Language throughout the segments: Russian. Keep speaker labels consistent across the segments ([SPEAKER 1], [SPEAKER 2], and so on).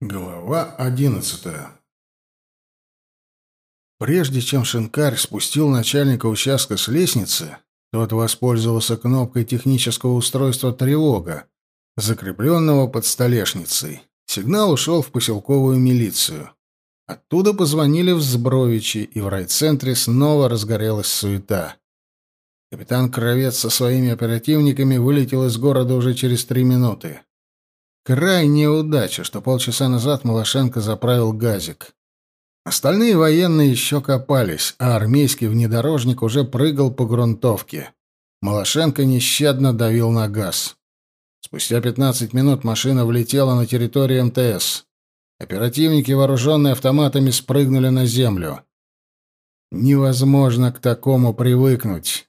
[SPEAKER 1] Глава одиннадцатая Прежде чем Шинкарь спустил начальника участка с лестницы, тот воспользовался кнопкой технического устройства «Тревога», закрепленного под столешницей. Сигнал ушел в поселковую милицию. Оттуда позвонили в Збровичи, и в райцентре снова разгорелась суета. Капитан Кровец со своими оперативниками вылетел из города уже через три минуты. Крайняя удача, что полчаса назад Малашенко заправил газик. Остальные военные еще копались, а армейский внедорожник уже прыгал по грунтовке. Малашенко нещадно давил на газ. Спустя 15 минут машина влетела на территорию МТС. Оперативники, вооруженные автоматами, спрыгнули на землю. Невозможно к такому привыкнуть.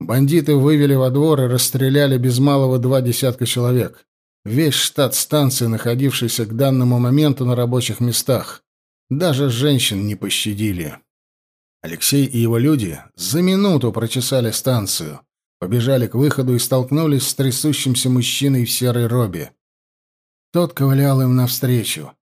[SPEAKER 1] Бандиты вывели во двор и расстреляли без малого два десятка человек. Весь штат станции, находившийся к данному моменту на рабочих местах. Даже женщин не пощадили. Алексей и его люди за минуту прочесали станцию, побежали к выходу и столкнулись с трясущимся мужчиной в серой робе. Тот ковылял им навстречу.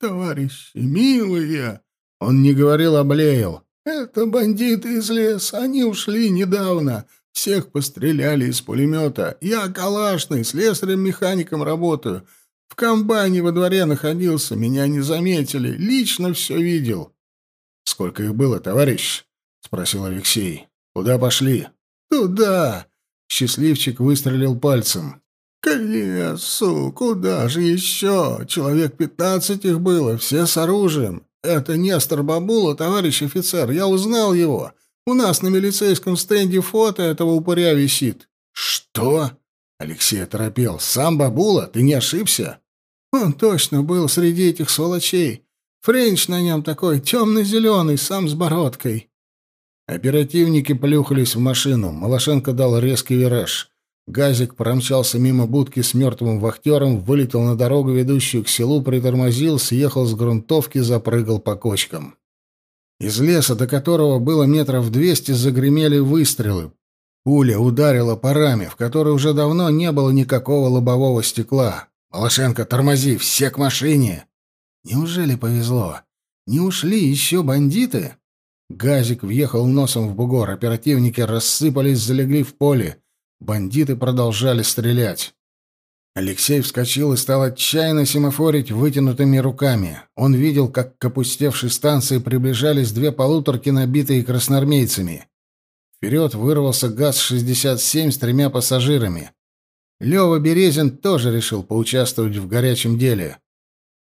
[SPEAKER 2] «Товарищи, милые!»
[SPEAKER 1] Он не говорил, а блеял.
[SPEAKER 2] «Это бандиты из леса, они ушли недавно. Всех постреляли из пулемета. Я калашный, слесарем-механиком работаю. В комбайне во дворе находился, меня не заметили. Лично все видел.
[SPEAKER 1] — Сколько их было, товарищ? — спросил Алексей. — Куда пошли?
[SPEAKER 2] — Туда.
[SPEAKER 1] Счастливчик выстрелил пальцем.
[SPEAKER 2] — К лесу. Куда же еще? Человек пятнадцать их было, все с оружием. Это Нестор Бабула, товарищ офицер. Я узнал его. — у нас на милицейском стенде фото этого упыря висит».
[SPEAKER 1] «Что?» — Алексей оторопел. «Сам бабула? Ты не ошибся?»
[SPEAKER 2] «Он точно был среди этих сволочей. Френч на нем такой, темно-зеленый, сам с бородкой».
[SPEAKER 1] Оперативники плюхались в машину. Малашенко дал резкий вираж. Газик промчался мимо будки с мертвым вахтером, вылетел на дорогу, ведущую к селу, притормозил, съехал с грунтовки, запрыгал по кочкам. Из леса, до которого было метров двести, загремели выстрелы. Пуля ударила по раме, в которой уже давно не было никакого лобового стекла. «Малашенко, тормози! Все к машине!» Неужели повезло? Не ушли еще бандиты? Газик въехал носом в бугор, оперативники рассыпались, залегли в поле. Бандиты продолжали стрелять. Алексей вскочил и стал отчаянно семафорить вытянутыми руками. Он видел, как к опустевшей станции приближались две полуторки, набитые красноармейцами. Вперед вырвался ГАЗ-67 с тремя пассажирами. Лева Березин тоже решил поучаствовать в горячем деле.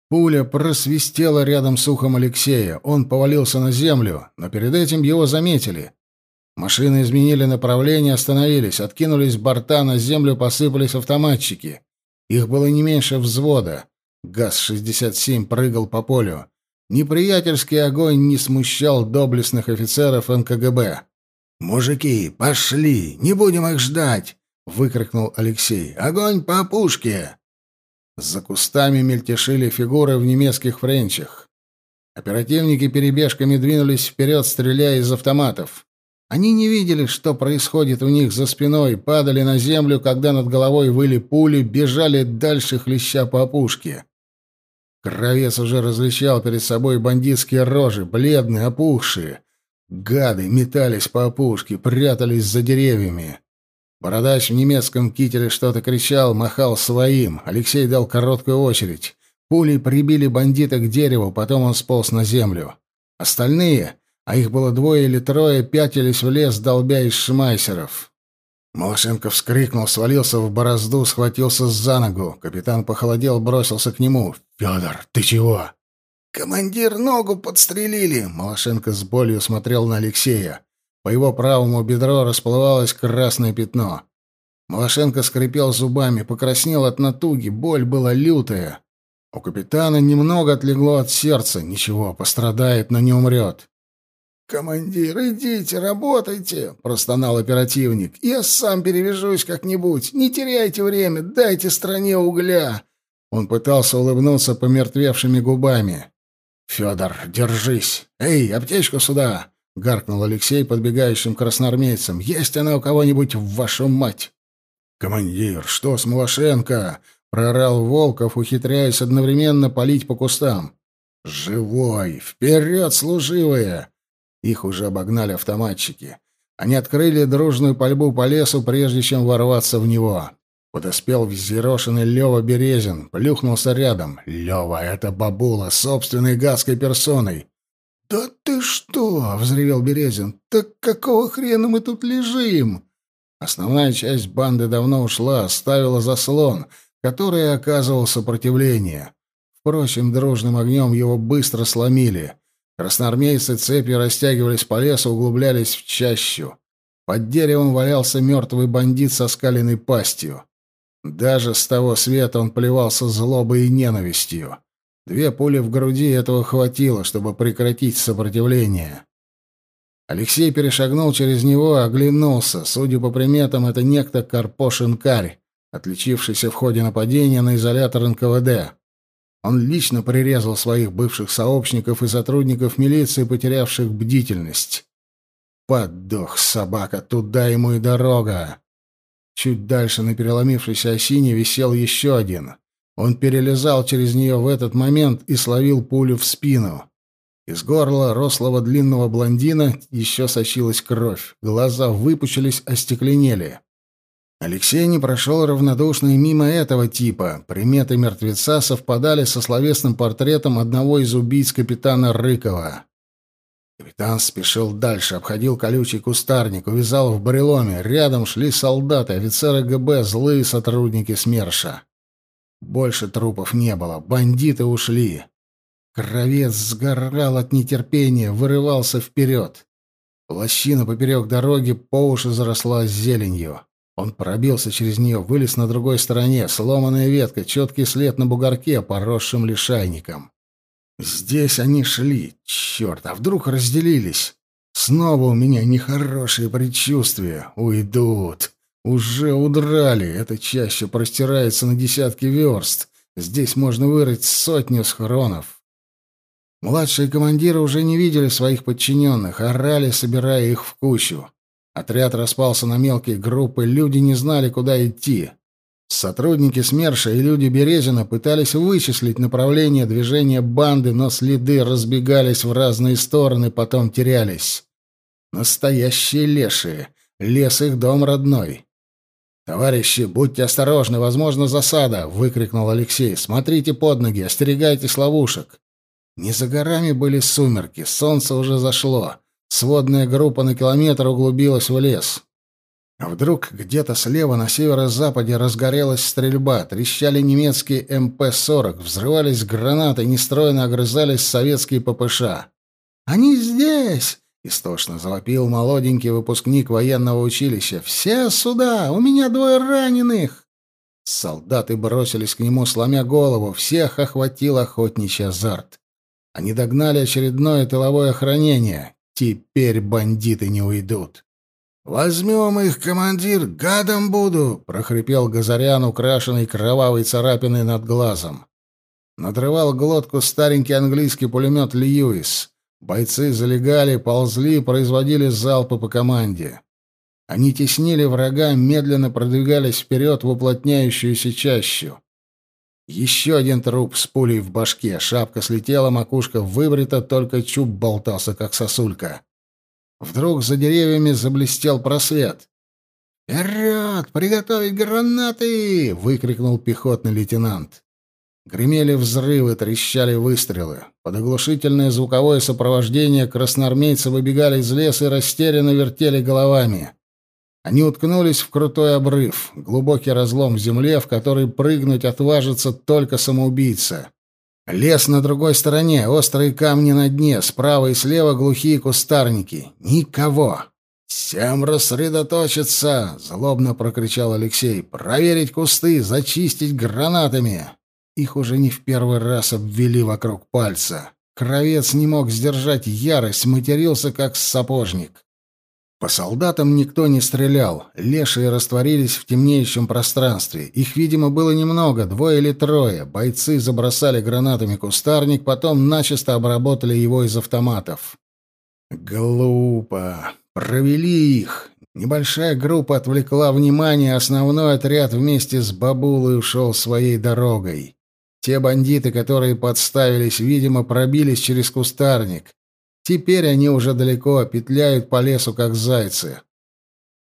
[SPEAKER 1] Пуля просвистела рядом с ухом Алексея. Он повалился на землю, но перед этим его заметили. Машины изменили направление, остановились, откинулись борта, на землю посыпались автоматчики. Их было не меньше взвода. ГАЗ-67 прыгал по полю. Неприятельский огонь не смущал доблестных офицеров НКГБ. «Мужики, пошли! Не будем их ждать!» — выкрикнул Алексей. «Огонь по пушке!» За кустами мельтешили фигуры в немецких френчах. Оперативники перебежками двинулись вперед, стреляя из автоматов. Они не видели, что происходит у них за спиной, падали на землю, когда над головой выли пули, бежали дальше, хлеща по опушке. Кровец уже различал перед собой бандитские рожи, бледные, опухшие. Гады метались по опушке, прятались за деревьями. Бородач в немецком кителе что-то кричал, махал своим. Алексей дал короткую очередь. Пули прибили бандита к дереву, потом он сполз на землю. Остальные а их было двое или трое, пятились в лес, долбя из шмайсеров. Малашенко вскрикнул, свалился в борозду, схватился за ногу. Капитан похолодел, бросился к нему. «Федор, ты чего?»
[SPEAKER 2] «Командир, ногу подстрелили!»
[SPEAKER 1] Малашенко с болью смотрел на Алексея. По его правому бедру расплывалось красное пятно. Малашенко скрипел зубами, покраснел от натуги, боль была лютая. У капитана немного отлегло от сердца. Ничего, пострадает, но не умрет.
[SPEAKER 2] «Командир, идите, работайте!» — простонал оперативник. «Я сам перевяжусь как-нибудь. Не теряйте время, дайте стране угля!»
[SPEAKER 1] Он пытался улыбнуться помертвевшими губами. «Федор, держись! Эй, аптечку сюда!» — гаркнул Алексей подбегающим красноармейцам. «Есть она у кого-нибудь, в вашу мать?» «Командир, что с Малашенко?» — прорал Волков, ухитряясь одновременно палить по кустам. «Живой! Вперед, служивые!» Их уже обогнали автоматчики. Они открыли дружную пальбу по лесу, прежде чем ворваться в него. Подоспел взъерошенный Лёва Березин, плюхнулся рядом. «Лёва, это бабула, собственной гадской персоной!»
[SPEAKER 2] «Да ты что?» — взревел Березин. «Так какого хрена мы тут лежим?»
[SPEAKER 1] Основная часть банды давно ушла, оставила заслон, который оказывал сопротивление. Впрочем, дружным огнем его быстро сломили. Красноармейцы цепью растягивались по лесу, углублялись в чащу. Под деревом валялся мертвый бандит со скаленной пастью. Даже с того света он плевался злобой и ненавистью. Две пули в груди этого хватило, чтобы прекратить сопротивление. Алексей перешагнул через него, оглянулся. Судя по приметам, это некто Карпошин-Карь, отличившийся в ходе нападения на изолятор НКВД. Он лично прирезал своих бывших сообщников и сотрудников милиции, потерявших бдительность. Подох собака, туда ему и дорога. Чуть дальше на переломившейся осине висел еще один. Он перелезал через нее в этот момент и словил пулю в спину. Из горла рослого длинного блондина еще сочилась кровь. Глаза выпучились, остекленели. Алексей не прошел равнодушно и мимо этого типа. Приметы мертвеца совпадали со словесным портретом одного из убийц капитана Рыкова. Капитан спешил дальше, обходил колючий кустарник, увязал в бареломе. Рядом шли солдаты, офицеры ГБ, злые сотрудники СМЕРШа. Больше трупов не было, бандиты ушли. Кровец сгорал от нетерпения, вырывался вперед. Лощина поперек дороги по уши заросла зеленью. Он пробился через нее, вылез на другой стороне, сломанная ветка, четкий след на бугорке, поросшим лишайником. Здесь они шли. Черт, а вдруг разделились? Снова у меня нехорошие предчувствия. Уйдут. Уже удрали. Это чаще простирается на десятки верст. Здесь можно вырыть сотню схронов. Младшие командиры уже не видели своих подчиненных, орали, собирая их в кучу. Отряд распался на мелкие группы, люди не знали, куда идти. Сотрудники СМЕРШа и люди Березина пытались вычислить направление движения банды, но следы разбегались в разные стороны, потом терялись. Настоящие лешие. Лес их дом родной. «Товарищи, будьте осторожны, возможно, засада!» — выкрикнул Алексей. «Смотрите под ноги, остерегайтесь ловушек!» Не за горами были сумерки, солнце уже зашло. Сводная группа на километр углубилась в лес. А вдруг где-то слева на северо-западе разгорелась стрельба, трещали немецкие МП-40, взрывались гранаты, нестройно огрызались советские ППШ. «Они здесь!» — истошно завопил молоденький выпускник военного училища. «Все сюда! У меня двое раненых!» Солдаты бросились к нему, сломя голову. Всех охватил охотничий азарт. Они догнали очередное тыловое охранение. Теперь бандиты не уйдут. «Возьмем их, командир, гадом буду!» — прохрипел Газарян, украшенный кровавой царапиной над глазом. Надрывал глотку старенький английский пулемет «Льюис». Бойцы залегали, ползли, производили залпы по команде. Они теснили врага, медленно продвигались вперед в уплотняющуюся чащу. Еще один труп с пулей в башке. Шапка слетела, макушка выбрита, только чуб болтался, как сосулька. Вдруг за деревьями заблестел просвет. «Вперед! Приготовить гранаты!» — выкрикнул пехотный лейтенант. Гремели взрывы, трещали выстрелы. Под оглушительное звуковое сопровождение красноармейцы выбегали из леса и растерянно вертели головами. Они уткнулись в крутой обрыв, глубокий разлом в земле, в который прыгнуть отважится только самоубийца. Лес на другой стороне, острые камни на дне, справа и слева глухие кустарники. Никого. «Всем рассредоточиться!» — злобно прокричал Алексей. «Проверить кусты, зачистить гранатами!» Их уже не в первый раз обвели вокруг пальца. Кровец не мог сдержать ярость, матерился, как сапожник. По солдатам никто не стрелял. Лешие растворились в темнеющем пространстве. Их, видимо, было немного, двое или трое. Бойцы забросали гранатами кустарник, потом начисто обработали его из автоматов. Глупо. Провели их. Небольшая группа отвлекла внимание, основной отряд вместе с бабулой ушел своей дорогой. Те бандиты, которые подставились, видимо, пробились через кустарник. Теперь они уже далеко, петляют по лесу, как зайцы.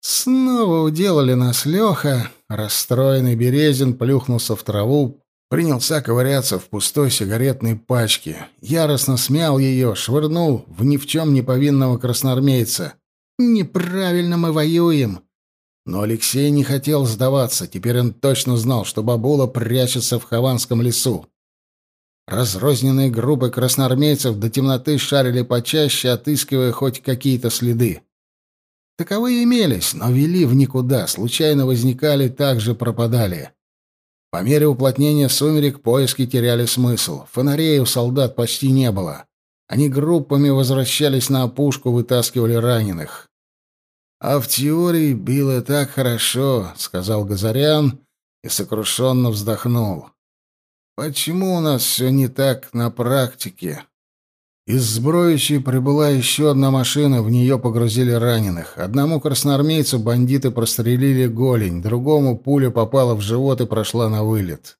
[SPEAKER 1] Снова уделали нас Леха. Расстроенный Березин плюхнулся в траву, принялся ковыряться в пустой сигаретной пачке. Яростно смял ее, швырнул в ни в чем не повинного красноармейца. «Неправильно мы воюем!» Но Алексей не хотел сдаваться. Теперь он точно знал, что бабула прячется в Хованском лесу. Разрозненные группы красноармейцев до темноты шарили почаще, отыскивая хоть какие-то следы. Таковые имелись, но вели в никуда, случайно возникали, также пропадали. По мере уплотнения сумерек поиски теряли смысл. Фонарей у солдат почти не было. Они группами возвращались на опушку, вытаскивали раненых. «А в теории было так хорошо», — сказал Газарян и сокрушенно вздохнул. «Почему у нас все не так на практике?» Из сброищей прибыла еще одна машина, в нее погрузили раненых. Одному красноармейцу бандиты прострелили голень, другому пуля попала в живот и прошла на вылет.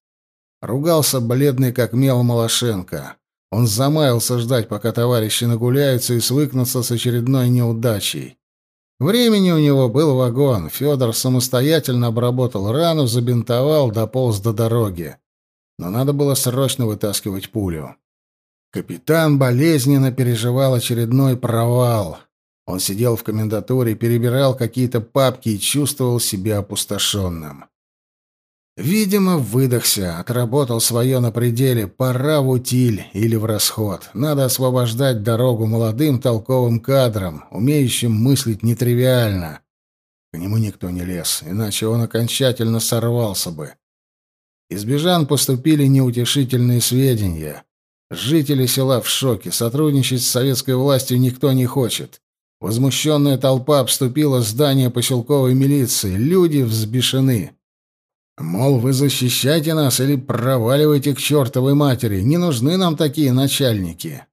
[SPEAKER 1] Ругался бледный как мел Малашенко. Он замаялся ждать, пока товарищи нагуляются и свыкнутся с очередной неудачей. Времени у него был вагон. Федор самостоятельно обработал рану, забинтовал, дополз до дороги. Но надо было срочно вытаскивать пулю. Капитан болезненно переживал очередной провал. Он сидел в комендатуре, перебирал какие-то папки и чувствовал себя опустошенным. Видимо, выдохся, отработал свое на пределе, пора в утиль или в расход. Надо освобождать дорогу молодым толковым кадрам, умеющим мыслить нетривиально. К нему никто не лез, иначе он окончательно сорвался бы. Из Бежан поступили неутешительные сведения. Жители села в шоке, сотрудничать с советской властью никто не хочет. Возмущенная толпа обступила здание поселковой милиции, люди взбешены. Мол, вы защищайте нас или проваливайте к чертовой матери, не нужны нам такие начальники.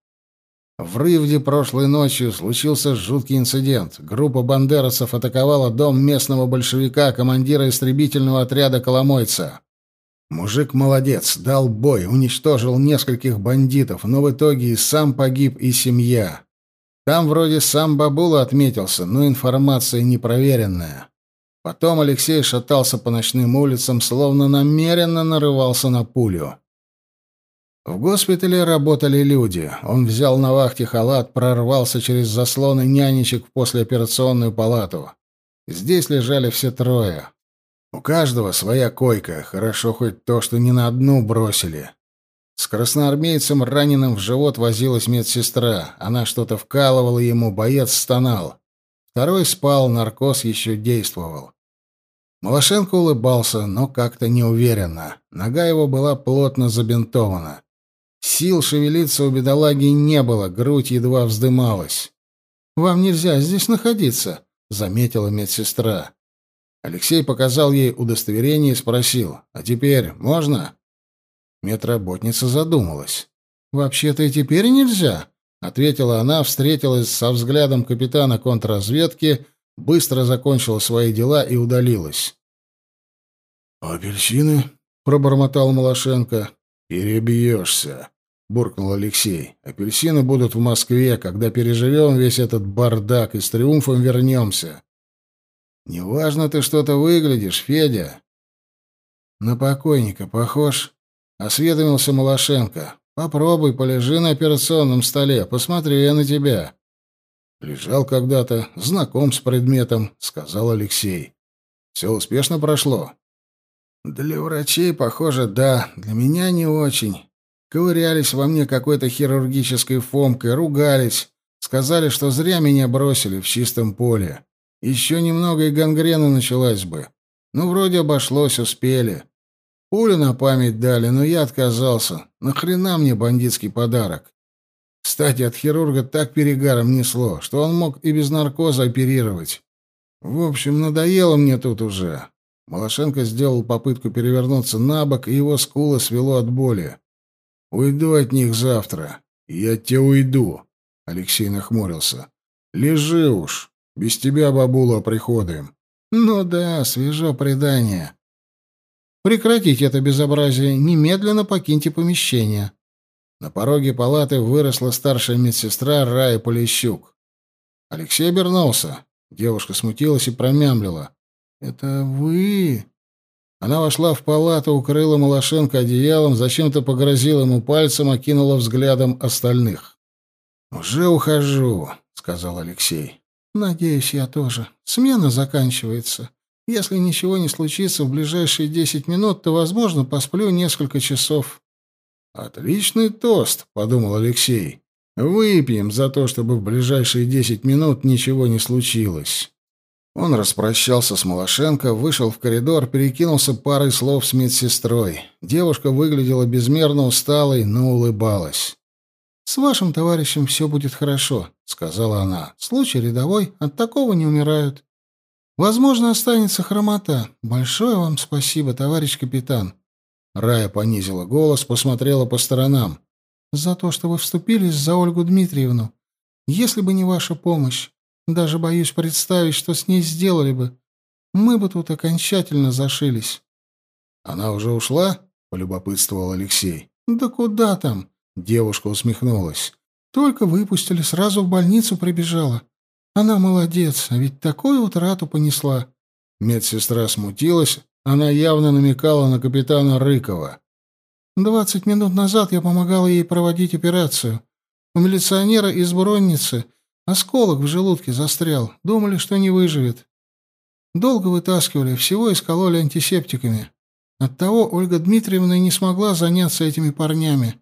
[SPEAKER 1] В Рывде прошлой ночью случился жуткий инцидент. Группа бандеровцев атаковала дом местного большевика, командира истребительного отряда «Коломойца». Мужик молодец, дал бой, уничтожил нескольких бандитов, но в итоге и сам погиб, и семья. Там вроде сам Бабула отметился, но информация непроверенная. Потом Алексей шатался по ночным улицам, словно намеренно нарывался на пулю. В госпитале работали люди. Он взял на вахте халат, прорвался через заслоны нянечек в послеоперационную палату. Здесь лежали все трое. У каждого своя койка, хорошо хоть то, что не на одну бросили. С красноармейцем, раненым в живот, возилась медсестра. Она что-то вкалывала ему, боец стонал. Второй спал, наркоз еще действовал. Малашенко улыбался, но как-то неуверенно. Нога его была плотно забинтована. Сил шевелиться у бедолаги не было, грудь едва вздымалась. «Вам нельзя здесь находиться», — заметила медсестра. Алексей показал ей удостоверение и спросил, «А теперь можно?» Медработница задумалась. «Вообще-то и теперь нельзя», — ответила она, встретилась со взглядом капитана контрразведки, быстро закончила свои дела и удалилась.
[SPEAKER 2] «Апельсины?» — пробормотал Малашенко. «Перебьешься», — буркнул Алексей. «Апельсины будут в Москве, когда переживем весь этот бардак и с триумфом вернемся».
[SPEAKER 1] «Неважно ты что-то выглядишь, Федя». «На покойника похож?» — осведомился Малашенко. Попробуй, полежи на операционном столе, посмотри я на тебя. Лежал когда-то, знаком с предметом, сказал Алексей. Все успешно прошло. Для врачей, похоже, да, для меня не очень. Ковырялись во мне какой-то хирургической фомкой, ругались, сказали, что зря меня бросили в чистом поле. Еще немного и гангрена началась бы. Ну, вроде обошлось, успели. Пулю на память дали, но я отказался. Нахрена мне бандитский подарок? Кстати, от хирурга так перегаром несло, что он мог и без наркоза оперировать. В общем, надоело мне тут уже. Малашенко сделал попытку перевернуться на бок, и его скулы свело от боли. «Уйду от них завтра. Я тебя уйду», — Алексей нахмурился. «Лежи уж». Без тебя, бабула, приходим».
[SPEAKER 2] «Ну да, свежо предание». «Прекратите это безобразие, немедленно покиньте помещение». На пороге палаты выросла старшая медсестра Рая Полищук. Алексей обернулся. Девушка смутилась и промямлила. «Это вы?» Она вошла в палату, укрыла Малашенко одеялом, зачем-то погрозила ему пальцем, окинула взглядом остальных. «Уже ухожу», — сказал Алексей. «Надеюсь, я тоже. Смена заканчивается. Если ничего не случится в ближайшие десять минут, то, возможно, посплю несколько часов». «Отличный тост», — подумал Алексей. «Выпьем за то, чтобы в ближайшие десять минут ничего не случилось». Он распрощался с Малашенко, вышел в коридор, перекинулся парой слов с медсестрой. Девушка выглядела безмерно усталой, но улыбалась. «С вашим товарищем все будет хорошо», — сказала она. «Случай рядовой, от такого не умирают. Возможно, останется хромота. Большое вам спасибо, товарищ капитан». Рая понизила голос, посмотрела по сторонам. «За то, что вы вступились за Ольгу Дмитриевну. Если бы не ваша помощь, даже боюсь представить, что с ней сделали бы. Мы бы тут окончательно зашились. Она уже ушла? полюбопытствовал Алексей. Да куда там? Девушка усмехнулась. Только выпустили, сразу в больницу прибежала. Она молодец, а ведь такую утрату понесла. Медсестра смутилась, она явно намекала на капитана Рыкова. Двадцать минут назад я помогала ей проводить операцию. У милиционера из Бронницы Осколок в желудке застрял. Думали, что не выживет. Долго вытаскивали, всего искололи антисептиками. Оттого Ольга Дмитриевна не смогла заняться этими парнями.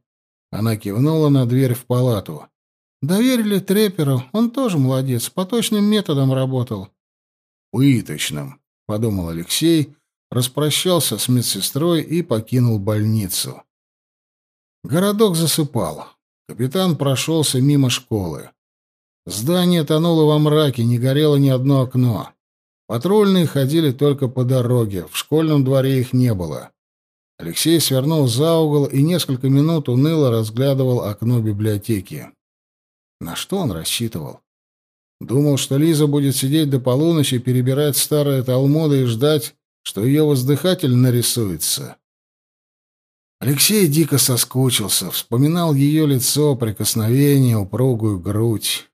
[SPEAKER 2] Она кивнула на дверь в палату. Доверили Треперу, он тоже молодец, по точным методам работал. «Пыточным», — подумал Алексей, распрощался с медсестрой и покинул больницу. Городок засыпал. Капитан прошелся мимо школы. Здание тонуло во мраке, не горело ни одно окно. Патрульные ходили только по дороге, в школьном дворе их не было. Алексей свернул за угол и несколько минут уныло разглядывал окно библиотеки. На что он рассчитывал? Думал, что Лиза будет сидеть до полуночи, перебирать старые талмуды и ждать, что ее воздыхатель нарисуется. Алексей дико соскучился, вспоминал ее лицо, прикосновение, упругую грудь.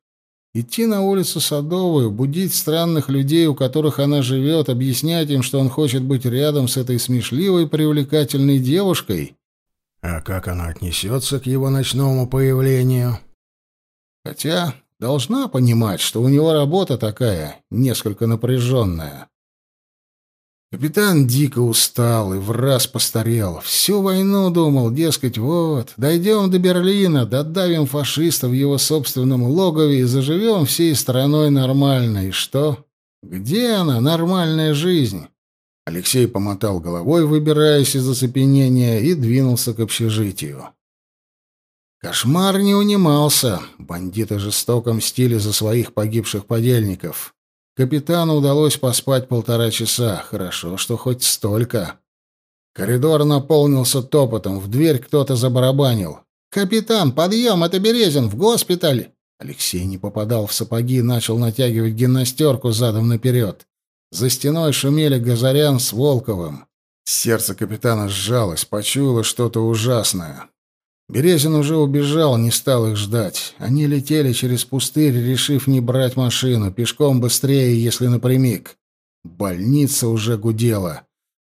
[SPEAKER 2] Идти на улицу Садовую, будить странных людей, у которых она живет, объяснять им, что он хочет быть рядом с этой смешливой, привлекательной девушкой. А как она отнесется к его ночному появлению? Хотя должна понимать, что у него работа такая, несколько напряженная. Капитан дико устал и в раз постарел. Всю войну думал, дескать, вот, дойдем до Берлина, додавим фашистов в его собственном логове и заживем всей страной нормально. И что? Где она, нормальная жизнь? Алексей помотал головой, выбираясь из оцепенения, и двинулся к общежитию. Кошмар не унимался. Бандиты жестоко мстили за своих погибших подельников. Капитану удалось поспать полтора часа. Хорошо, что хоть столько. Коридор наполнился топотом. В дверь кто-то забарабанил. «Капитан, подъем! Это Березин! В госпиталь!» Алексей не попадал в сапоги и начал натягивать гимнастерку задом наперед. За стеной шумели Газарян с Волковым. Сердце капитана сжалось, почуяло что-то ужасное. Березин уже убежал, не стал их ждать. Они летели через пустырь, решив не брать машину, пешком быстрее, если напрямик. Больница уже гудела.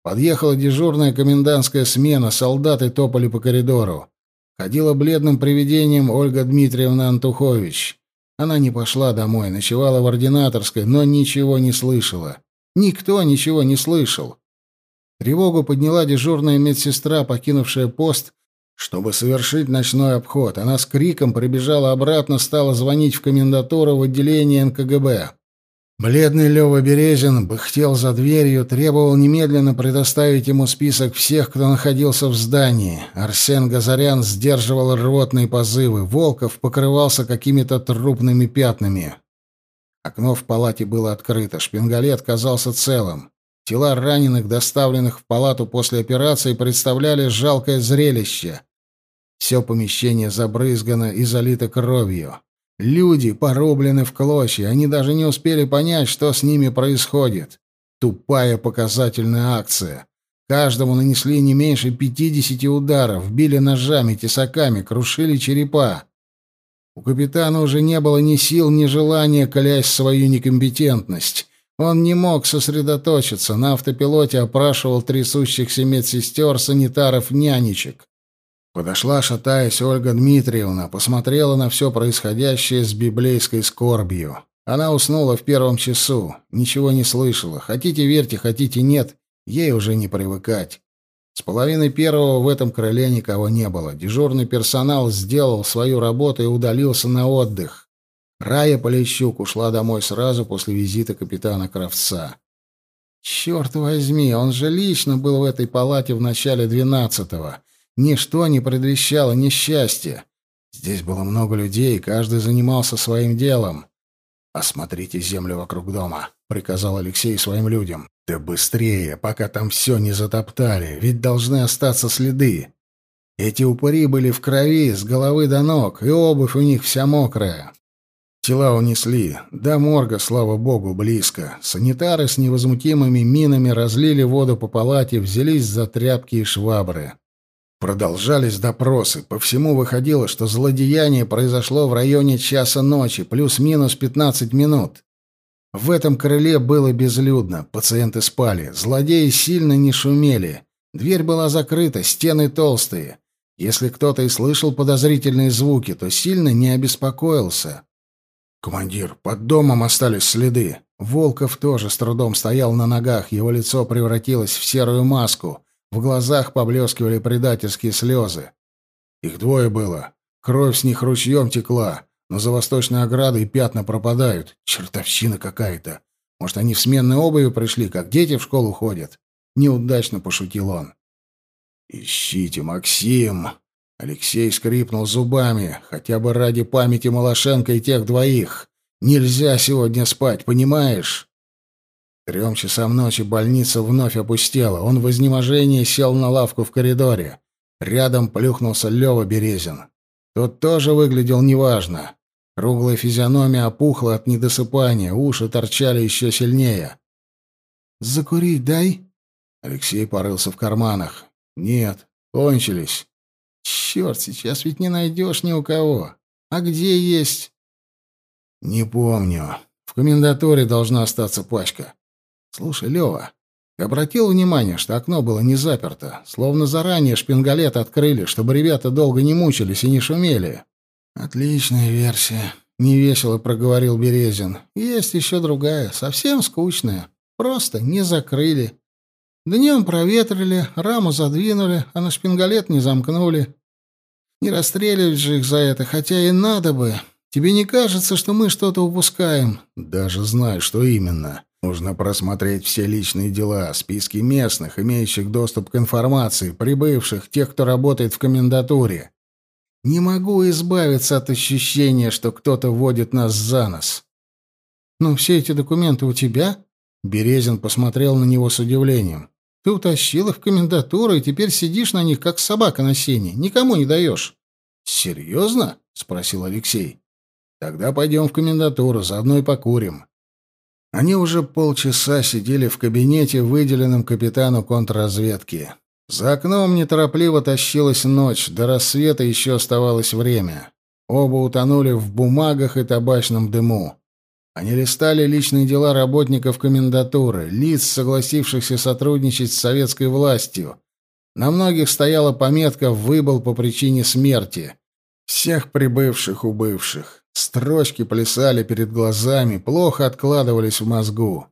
[SPEAKER 2] Подъехала дежурная комендантская смена, солдаты топали по коридору. Ходила бледным привидением Ольга Дмитриевна Антухович. Она не пошла домой, ночевала в ординаторской, но ничего не слышала. Никто ничего не слышал. Тревогу подняла дежурная медсестра, покинувшая пост чтобы совершить ночной обход. Она с криком прибежала обратно, стала звонить в комендатуру в отделение НКГБ. Бледный Лёва Березин быхтел за дверью, требовал немедленно предоставить ему список всех, кто находился в здании. Арсен Газарян сдерживал рвотные позывы. Волков покрывался какими-то трупными пятнами. Окно в палате было открыто. Шпингалет казался целым. Тела раненых, доставленных в палату после операции, представляли жалкое зрелище. Все помещение забрызгано и залито кровью.
[SPEAKER 1] Люди порублены в клочья, они даже не успели понять, что с ними происходит. Тупая показательная акция. Каждому нанесли не меньше пятидесяти ударов, били ножами, тесаками, крушили черепа. У капитана уже не было ни сил, ни желания клясть свою некомпетентность. Он не мог сосредоточиться, на автопилоте опрашивал трясущихся медсестер, санитаров, нянечек. Подошла, шатаясь, Ольга Дмитриевна, посмотрела на все происходящее с библейской скорбью. Она уснула в первом часу, ничего не слышала. Хотите верьте, хотите нет, ей уже не привыкать. С половины первого в этом крыле никого не было. Дежурный персонал сделал свою работу и удалился на отдых. Рая Полищук ушла домой сразу после визита капитана Кравца. Черт возьми, он же лично был в этой палате в начале двенадцатого. Ничто не предвещало несчастья. Здесь было много людей, каждый занимался своим делом. «Осмотрите землю вокруг дома», — приказал Алексей своим людям. «Да быстрее, пока там все не затоптали, ведь должны остаться следы. Эти упыри были в крови с головы до ног, и обувь у них вся мокрая. Тела унесли. До морга, слава богу, близко. Санитары с невозмутимыми минами разлили воду по палате, взялись за тряпки и швабры. Продолжались допросы. По всему выходило, что злодеяние произошло в районе часа ночи, плюс-минус 15 минут. В этом крыле было безлюдно, пациенты спали, злодеи сильно не шумели. Дверь была закрыта, стены толстые. Если кто-то и слышал подозрительные звуки, то сильно не обеспокоился. «Командир, под домом остались следы». Волков тоже с трудом стоял на ногах, его лицо превратилось в серую маску, в глазах поблескивали предательские слезы. Их двое было, кровь с них ручьем текла. Но за восточной оградой пятна пропадают. Чертовщина какая-то. Может, они в сменной обуви пришли, как дети в школу ходят? Неудачно пошутил он. «Ищите, Максим!» Алексей скрипнул зубами. «Хотя бы ради памяти Малашенко и тех двоих. Нельзя сегодня спать, понимаешь?» Трем часам ночи больница вновь опустела. Он в изнеможении сел на лавку в коридоре. Рядом плюхнулся Лёва Березин. Тот тоже выглядел неважно. Круглая физиономия опухла от недосыпания, уши торчали еще сильнее. «Закурить дай?» Алексей порылся в карманах. «Нет, кончились». «Черт, сейчас ведь не найдешь ни у кого. А где есть?» «Не помню. В комендатуре должна остаться пачка. Слушай, Лева, обратил внимание, что окно было не заперто, словно заранее шпингалет открыли, чтобы ребята долго не мучились и не шумели?» «Отличная версия», — невесело проговорил Березин. «Есть еще другая, совсем скучная. Просто не закрыли. Днем проветрили, раму задвинули, а на шпингалет не замкнули. Не расстреливать же их за это, хотя и надо бы. Тебе не кажется, что мы что-то упускаем?» «Даже знаю, что именно. Нужно просмотреть все личные дела, списки местных, имеющих доступ к информации, прибывших, тех, кто работает в комендатуре. Не могу избавиться от ощущения, что кто-то водит нас за нос. «Ну, все эти документы у тебя?» Березин посмотрел на него с удивлением. «Ты утащил их в комендатуру, и теперь сидишь на них, как собака на сене. Никому не даешь». «Серьезно?» — спросил Алексей. «Тогда пойдем в комендатуру, заодно и покурим». Они уже полчаса сидели в кабинете, выделенном капитану контрразведки. За окном неторопливо тащилась ночь, до рассвета еще оставалось время. Оба утонули в бумагах и табачном дыму. Они листали личные дела работников комендатуры, лиц, согласившихся сотрудничать с советской властью. На многих стояла пометка «Выбыл по причине смерти». Всех прибывших убывших. Строчки плясали перед глазами, плохо откладывались в мозгу.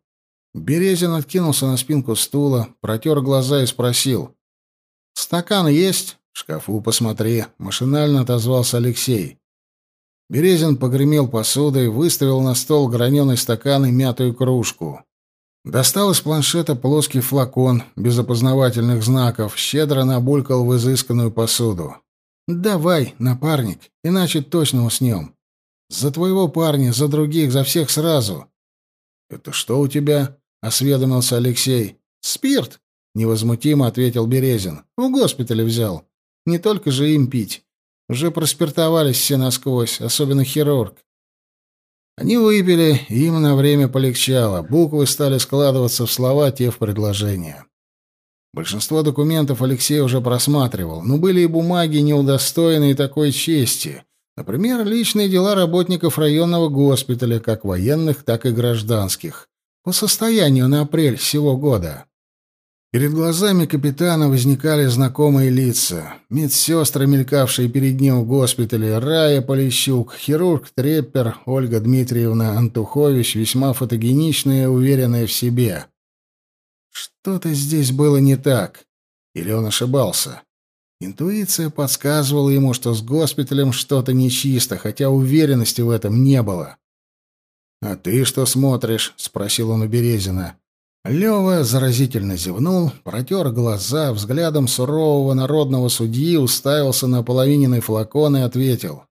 [SPEAKER 1] Березин откинулся на спинку стула, протер глаза и спросил. «Стакан есть?» «В шкафу посмотри», — машинально отозвался Алексей. Березин погремел посудой, выставил на стол граненый стакан и мятую кружку. Достал из планшета плоский флакон, без опознавательных знаков, щедро набулькал в изысканную посуду. «Давай, напарник, иначе точно уснем. За твоего парня, за других, за всех сразу». «Это что у тебя?» — осведомился Алексей. «Спирт», невозмутимо ответил Березин. В госпитале взял. Не только же им пить. Уже проспиртовались все насквозь, особенно хирург. Они выпили, и им на время полегчало. Буквы стали складываться в слова, те в предложения. Большинство документов Алексей уже просматривал, но были и бумаги, не удостоенные такой чести. Например, личные дела работников районного госпиталя, как военных, так и гражданских, по состоянию на апрель всего года. Перед глазами капитана возникали знакомые лица. Медсестры, мелькавшие перед ним в госпитале, Рая Полищук, хирург Треппер, Ольга Дмитриевна Антухович, весьма фотогеничная и уверенная в себе. Что-то здесь было не так. Или он ошибался? Интуиция подсказывала ему, что с госпиталем что-то нечисто, хотя уверенности в этом не было. «А ты что смотришь?» — спросил он у Березина. Лева заразительно зевнул, протер глаза, взглядом сурового народного судьи уставился на половиненный флакон и ответил.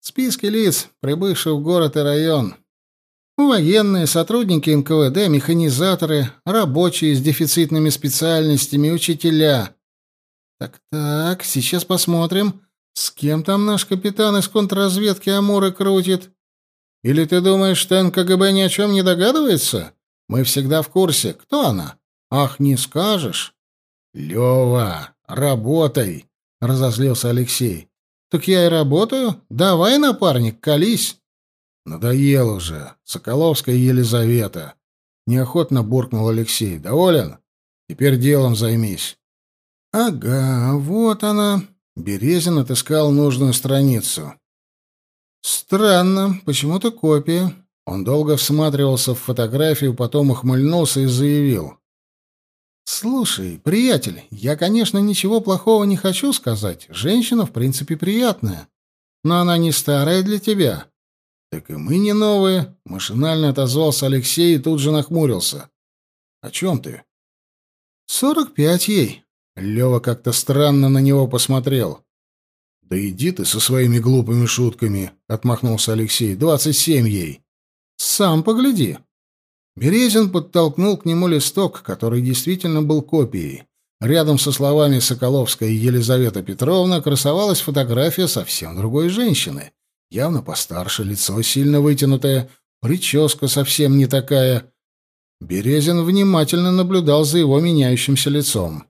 [SPEAKER 1] «Списки лиц, прибывших в город и район. Военные, сотрудники НКВД, механизаторы, рабочие с дефицитными специальностями, учителя. Так-так, сейчас посмотрим, с кем там наш капитан из контрразведки Амуры крутит. Или ты думаешь, что НКГБ ни о чем не догадывается? Мы всегда в курсе. Кто она? Ах, не скажешь. Лева, работай, разозлился Алексей. Так я и работаю. Давай, напарник, колись. Надоел уже. Соколовская Елизавета. Неохотно буркнул Алексей. Доволен? Теперь делом займись. Ага, вот она. Березин отыскал нужную страницу. Странно, почему-то копия. Он долго всматривался в фотографию, потом ухмыльнулся и заявил. «Слушай, приятель, я, конечно, ничего плохого не хочу сказать. Женщина, в принципе, приятная. Но она не старая для тебя. «Так и мы не новые», — машинально отозвался Алексей и тут же нахмурился. «О чем ты?» «Сорок пять ей». Лева как-то странно на него посмотрел. «Да иди ты со своими глупыми шутками», — отмахнулся Алексей. «Двадцать семь ей». «Сам погляди». Березин подтолкнул к нему листок, который действительно был копией. Рядом со словами «Соколовская Елизавета Петровна» красовалась фотография совсем другой женщины, явно постарше, лицо сильно вытянутое, прическа совсем не такая. Березин внимательно наблюдал за его меняющимся лицом.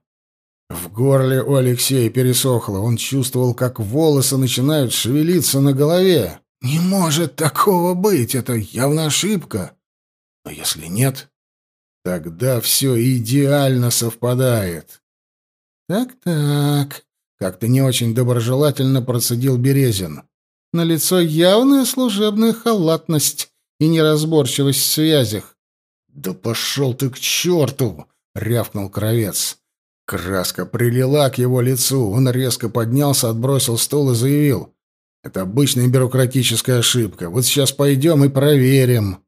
[SPEAKER 1] В горле у Алексея пересохло, он чувствовал, как волосы начинают шевелиться на голове. «Не может такого быть, это явно ошибка. Но если нет, тогда все идеально совпадает». «Так-так», — как-то не очень доброжелательно процедил Березин. На лицо явная служебная халатность и неразборчивость в связях. «Да пошел ты к черту!» — рявкнул кровец. Краска прилила к его лицу. Он резко поднялся, отбросил стол и заявил. «Это обычная бюрократическая ошибка. Вот сейчас пойдем и проверим».